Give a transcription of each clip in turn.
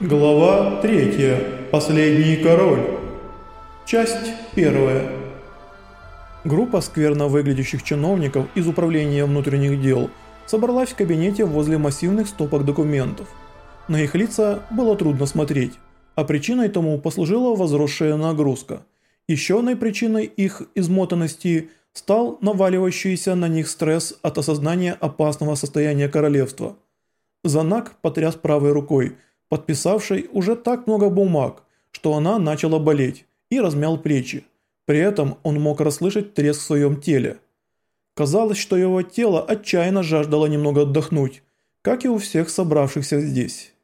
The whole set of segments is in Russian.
Глава 3. Последний король. Часть 1. Группа скверно выглядящих чиновников из Управления внутренних дел собралась в кабинете возле массивных стопок документов. На их лица было трудно смотреть, а причиной тому послужила возросшая нагрузка. Еще одной причиной их измотанности стал наваливающийся на них стресс от осознания опасного состояния королевства. Занак потряс правой рукой – подписавшей уже так много бумаг, что она начала болеть, и размял плечи. При этом он мог расслышать треск в своем теле. Казалось, что его тело отчаянно жаждало немного отдохнуть, как и у всех собравшихся здесь.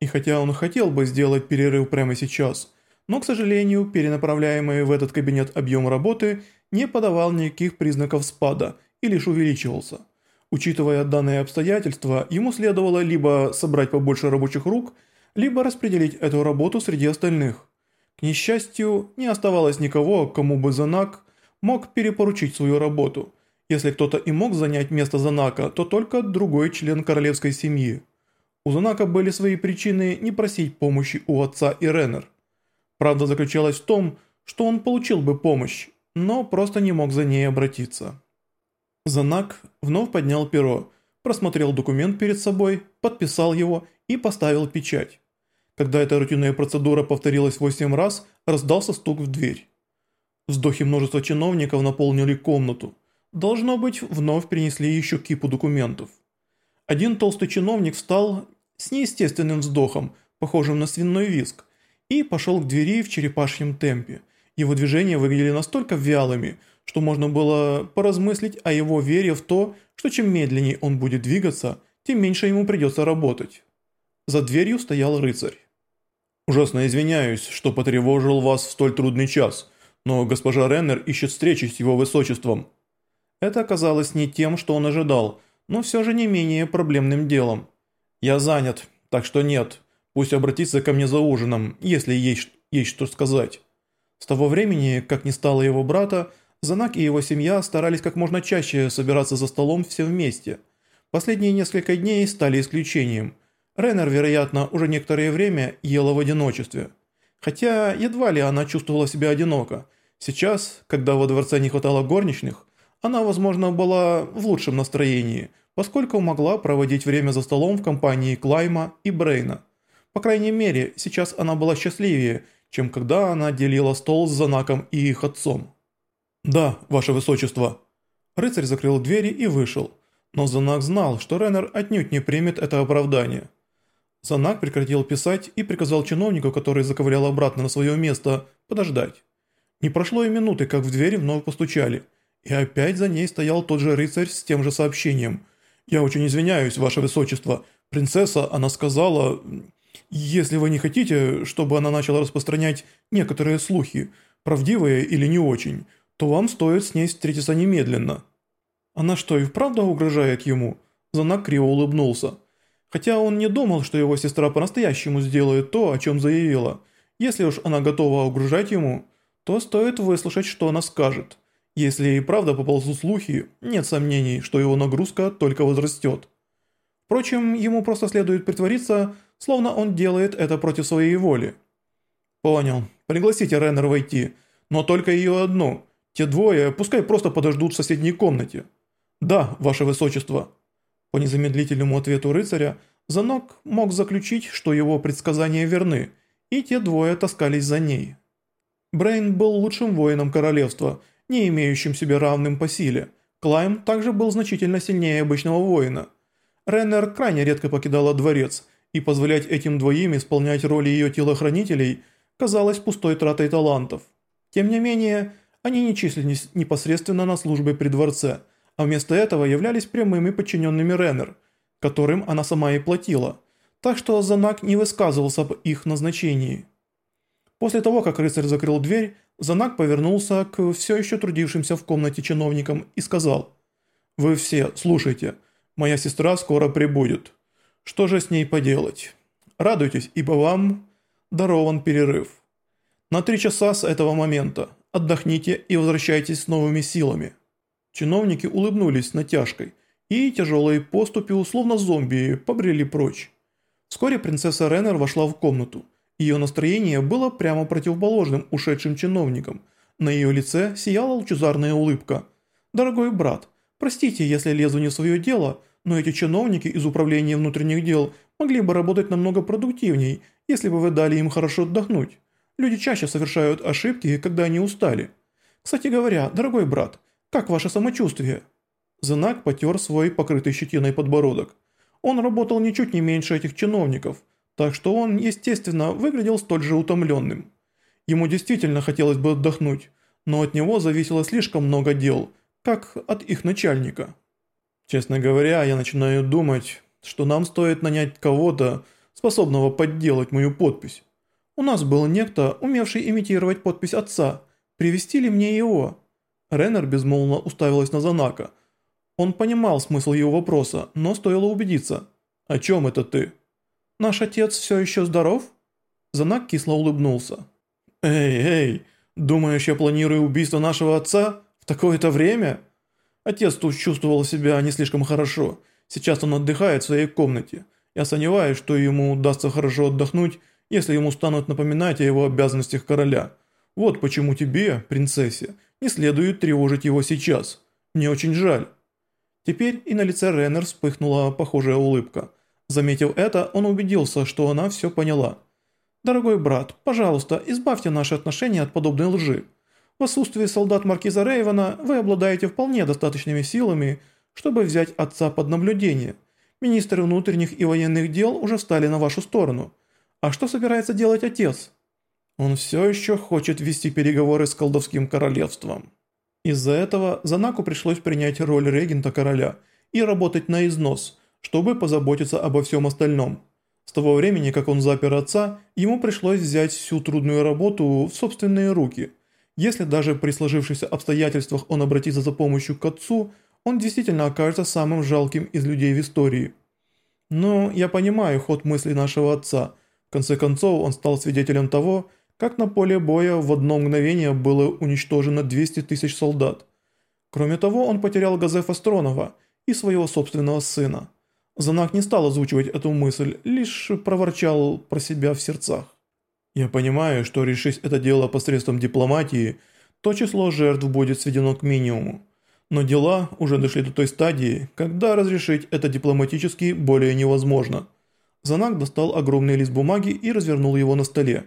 И хотя он хотел бы сделать перерыв прямо сейчас, но, к сожалению, перенаправляемый в этот кабинет объем работы не подавал никаких признаков спада и лишь увеличивался – Учитывая данные обстоятельства, ему следовало либо собрать побольше рабочих рук, либо распределить эту работу среди остальных. К несчастью, не оставалось никого, кому бы Занак мог перепоручить свою работу. Если кто-то и мог занять место Занака, то только другой член королевской семьи. У Занака были свои причины не просить помощи у отца и Реннер. Правда заключалась в том, что он получил бы помощь, но просто не мог за ней обратиться. Занак вновь поднял перо, просмотрел документ перед собой, подписал его и поставил печать. Когда эта рутинная процедура повторилась 8 раз, раздался стук в дверь. Вздохи множества чиновников наполнили комнату. Должно быть, вновь принесли еще кипу документов. Один толстый чиновник встал с неестественным вздохом, похожим на свиной виск, и пошел к двери в черепашьем темпе. Его движения выглядели настолько вялыми, что можно было поразмыслить о его вере в то, что чем медленнее он будет двигаться, тем меньше ему придется работать. За дверью стоял рыцарь. «Ужасно извиняюсь, что потревожил вас в столь трудный час, но госпожа Реннер ищет встречи с его высочеством». Это оказалось не тем, что он ожидал, но все же не менее проблемным делом. «Я занят, так что нет. Пусть обратится ко мне за ужином, если есть, есть что сказать». С того времени, как не стало его брата, Занак и его семья старались как можно чаще собираться за столом все вместе. Последние несколько дней стали исключением. Реннер, вероятно, уже некоторое время ела в одиночестве. Хотя едва ли она чувствовала себя одиноко. Сейчас, когда во дворце не хватало горничных, она, возможно, была в лучшем настроении, поскольку могла проводить время за столом в компании Клайма и Брейна. По крайней мере, сейчас она была счастливее, чем когда она делила стол с Занаком и их отцом. «Да, ваше высочество». Рыцарь закрыл двери и вышел, но Занак знал, что Реннер отнюдь не примет это оправдание. Занак прекратил писать и приказал чиновнику, который заковырял обратно на свое место, подождать. Не прошло и минуты, как в дверь вновь постучали, и опять за ней стоял тот же рыцарь с тем же сообщением. «Я очень извиняюсь, ваше высочество. Принцесса, она сказала... Если вы не хотите, чтобы она начала распространять некоторые слухи, правдивые или не очень, то вам стоит с ней встретиться немедленно». «Она что, и вправду угрожает ему?» Занак криво улыбнулся. Хотя он не думал, что его сестра по-настоящему сделает то, о чем заявила. Если уж она готова угрожать ему, то стоит выслушать, что она скажет. Если и правда поползут слухи, нет сомнений, что его нагрузка только возрастет. Впрочем, ему просто следует притвориться, словно он делает это против своей воли. «Понял. Пригласите Реннер войти, но только ее одну. Те двое пускай просто подождут в соседней комнате». «Да, ваше высочество». По незамедлительному ответу рыцаря, Занок мог заключить, что его предсказания верны, и те двое таскались за ней. Брейн был лучшим воином королевства, не имеющим себе равным по силе. Клайм также был значительно сильнее обычного воина. Реннер крайне редко покидала дворец, и позволять этим двоим исполнять роли ее телохранителей казалось пустой тратой талантов. Тем не менее, они не числились непосредственно на службе при дворце, а вместо этого являлись прямыми подчиненными Реннер, которым она сама и платила, так что Занак не высказывался об их назначении. После того, как рыцарь закрыл дверь, Занак повернулся к все еще трудившимся в комнате чиновникам и сказал «Вы все слушайте, моя сестра скоро прибудет. Что же с ней поделать? Радуйтесь, ибо вам дарован перерыв. На три часа с этого момента отдохните и возвращайтесь с новыми силами». Чиновники улыбнулись натяжкой, и тяжелые поступи, условно зомби, побрели прочь. Вскоре принцесса Реннер вошла в комнату. Ее настроение было прямо противоположным ушедшим чиновникам. На ее лице сияла лучезарная улыбка. «Дорогой брат, простите, если лезу не в свое дело, но эти чиновники из управления внутренних дел могли бы работать намного продуктивней, если бы вы дали им хорошо отдохнуть. Люди чаще совершают ошибки, когда они устали. Кстати говоря, дорогой брат, как ваше самочувствие?» Занак потер свой покрытый щетиной подбородок. Он работал ничуть не меньше этих чиновников, так что он, естественно, выглядел столь же утомленным. Ему действительно хотелось бы отдохнуть, но от него зависело слишком много дел, как от их начальника. Честно говоря, я начинаю думать, что нам стоит нанять кого-то, способного подделать мою подпись. У нас был некто, умевший имитировать подпись отца. Привести ли мне его? Реннер безмолвно уставилась на Занака. Он понимал смысл его вопроса, но стоило убедиться. «О чем это ты?» «Наш отец все еще здоров?» Занак кисло улыбнулся. «Эй, эй, думаешь, я планирую убийство нашего отца в такое-то время?» Отец тут чувствовал себя не слишком хорошо. Сейчас он отдыхает в своей комнате. Я сомневаюсь, что ему удастся хорошо отдохнуть, если ему станут напоминать о его обязанностях короля. Вот почему тебе, принцессе, не следует тревожить его сейчас. Мне очень жаль». Теперь и на лице Реннер вспыхнула похожая улыбка. Заметив это, он убедился, что она все поняла. «Дорогой брат, пожалуйста, избавьте наши отношения от подобной лжи. В отсутствии солдат Маркиза Рейвена вы обладаете вполне достаточными силами, чтобы взять отца под наблюдение. Министры внутренних и военных дел уже встали на вашу сторону. А что собирается делать отец?» «Он все еще хочет вести переговоры с колдовским королевством». Из-за этого Занаку пришлось принять роль регента короля и работать на износ, чтобы позаботиться обо всем остальном. С того времени, как он запер отца, ему пришлось взять всю трудную работу в собственные руки. Если даже при сложившихся обстоятельствах он обратится за помощью к отцу, он действительно окажется самым жалким из людей в истории. Но я понимаю ход мысли нашего отца. Конце концов, он стал свидетелем того, как на поле боя в одно мгновение было уничтожено 200 тысяч солдат. Кроме того, он потерял Газефа Стронова и своего собственного сына. Занак не стал озвучивать эту мысль, лишь проворчал про себя в сердцах. «Я понимаю, что решить это дело посредством дипломатии, то число жертв будет сведено к минимуму. Но дела уже дошли до той стадии, когда разрешить это дипломатически более невозможно». Занак достал огромный лист бумаги и развернул его на столе.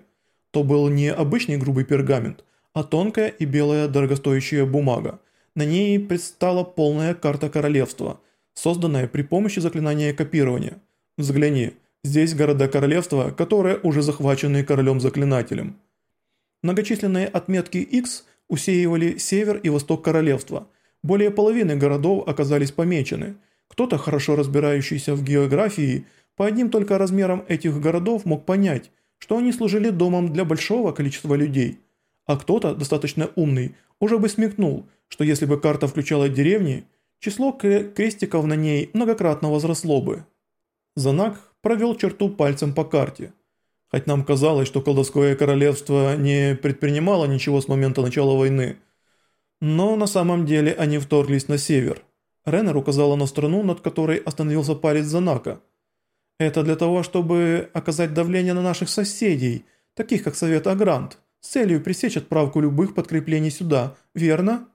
То был не обычный грубый пергамент, а тонкая и белая дорогостоящая бумага. На ней предстала полная карта королевства, созданная при помощи заклинания копирования. Взгляни, здесь города королевства, которые уже захвачены королем-заклинателем. Многочисленные отметки X усеивали север и восток королевства. Более половины городов оказались помечены. Кто-то, хорошо разбирающийся в географии, по одним только размерам этих городов мог понять, что они служили домом для большого количества людей, а кто-то, достаточно умный, уже бы смекнул, что если бы карта включала деревни, число крестиков на ней многократно возросло бы. Занак провел черту пальцем по карте. Хоть нам казалось, что колдовское королевство не предпринимало ничего с момента начала войны, но на самом деле они вторглись на север. Реннер указала на страну, над которой остановился палец Занака – это для того, чтобы оказать давление на наших соседей, таких как Совет Агрант, с целью пресечь отправку любых подкреплений сюда, верно?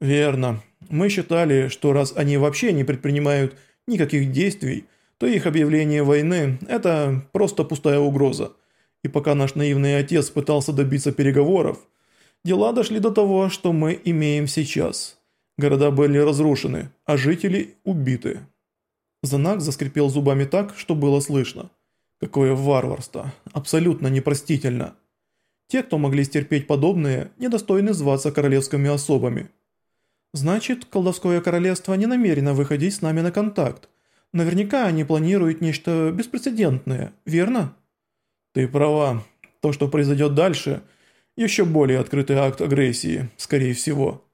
Верно. Мы считали, что раз они вообще не предпринимают никаких действий, то их объявление войны – это просто пустая угроза. И пока наш наивный отец пытался добиться переговоров, дела дошли до того, что мы имеем сейчас. Города были разрушены, а жители убиты. Занак заскрипел зубами так, что было слышно. Какое варварство. Абсолютно непростительно. Те, кто могли стерпеть подобное, недостойны зваться королевскими особами. Значит, колдовское королевство не намерено выходить с нами на контакт. Наверняка они планируют нечто беспрецедентное, верно? Ты права. То, что произойдет дальше, еще более открытый акт агрессии, скорее всего.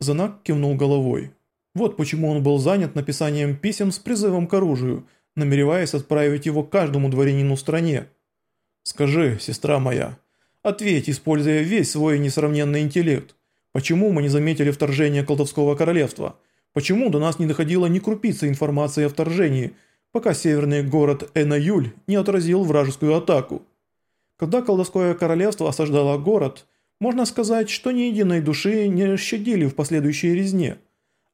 Занак кивнул головой. Вот почему он был занят написанием писем с призывом к оружию, намереваясь отправить его каждому дворянину в стране. «Скажи, сестра моя, ответь, используя весь свой несравненный интеллект, почему мы не заметили вторжение колдовского королевства? Почему до нас не доходило ни крупицы информации о вторжении, пока северный город Энаюль не отразил вражескую атаку. Когда колдовское королевство осаждало город, можно сказать, что ни единой души не щадили в последующей резне.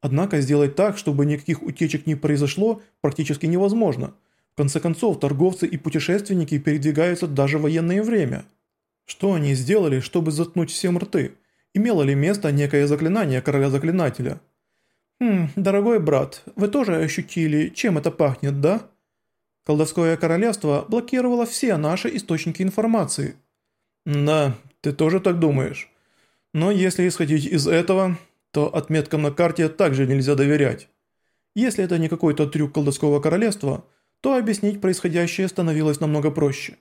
Однако сделать так, чтобы никаких утечек не произошло, практически невозможно. В конце концов, торговцы и путешественники передвигаются даже в военное время. Что они сделали, чтобы заткнуть всем рты? Имело ли место некое заклинание короля-заклинателя? «Хм, дорогой брат, вы тоже ощутили, чем это пахнет, да?» Колдовское королевство блокировало все наши источники информации. «Да, ты тоже так думаешь. Но если исходить из этого, то отметкам на карте также нельзя доверять. Если это не какой-то трюк колдовского королевства, то объяснить происходящее становилось намного проще.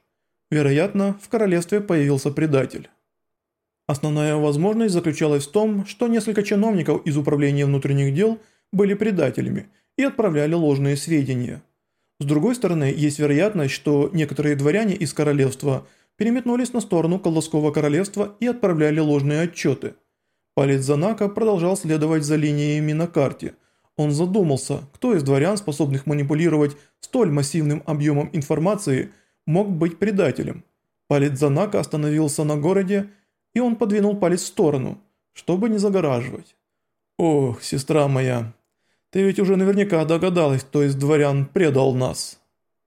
Вероятно, в королевстве появился предатель. Основная возможность заключалась в том, что несколько чиновников из Управления внутренних дел были предателями и отправляли ложные сведения. С другой стороны, есть вероятность, что некоторые дворяне из королевства – переметнулись на сторону колдовского королевства и отправляли ложные отчеты. Палец Занака продолжал следовать за линиями на карте. Он задумался, кто из дворян, способных манипулировать столь массивным объемом информации, мог быть предателем. Палец Занака остановился на городе, и он подвинул палец в сторону, чтобы не загораживать. «Ох, сестра моя, ты ведь уже наверняка догадалась, кто из дворян предал нас».